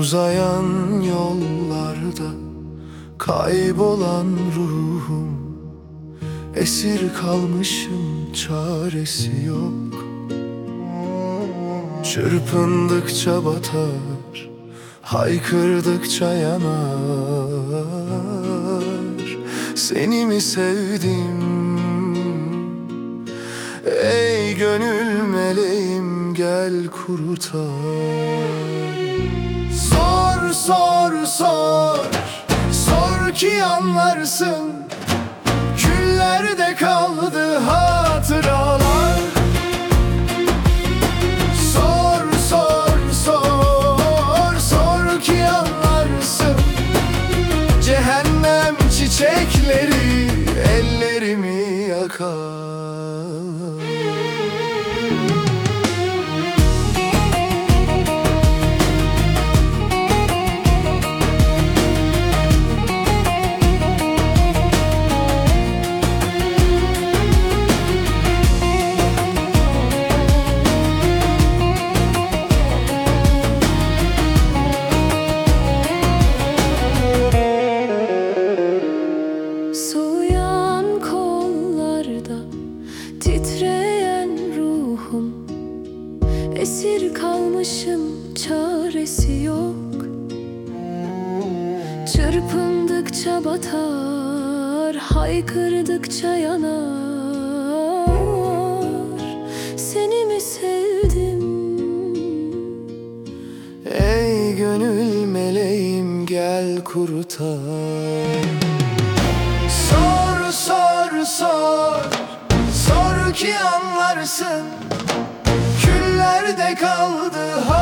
Uzayan yollarda kaybolan ruhum. Esir kalmışım çaresi yok. Çırpındıkça batar Haykırdıkça yanar. Seni mi sevdim? Ey gönül meleğim gel kurtar Sor sor sor. Ki anlarsın. Küllerde kaldı hatıralar. Sor sor sor. Sor ki anlarsın. Cehennem çiçekleri ellerimi yakar Esir kalmışım çaresi yok. Çırpındıkça batar haykırdıkça yanar. Seni mi sevdim? Ey gönül meleğim gel kurtar. Sor sor sor. Sor ki anlarsın Küllerde kaldı